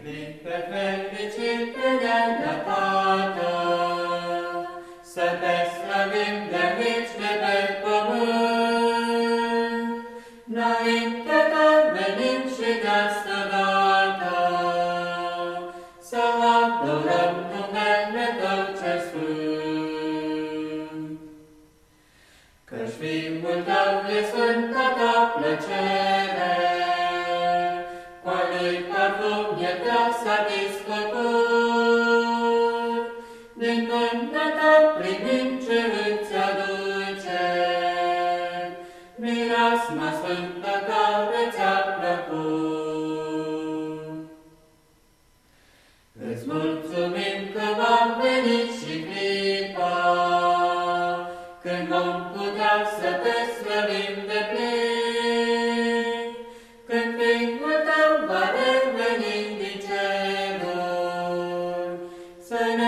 plin pe fericite de Tată, să te slăvim de mici de pe pământ. Înainte ta venim și de asta dată, să adorăm numele Tău ce sfânt. Căci Fiul Tău e sfânta Ta plăcere, parfum e Te-a satisfăcut. Din mâna Ta primim ce îți aduce, mirasma sfântă care ți-a plăcut. Îți mulțumim că v-am venit și clipa, când vom putea să te slăvim de plin, Sana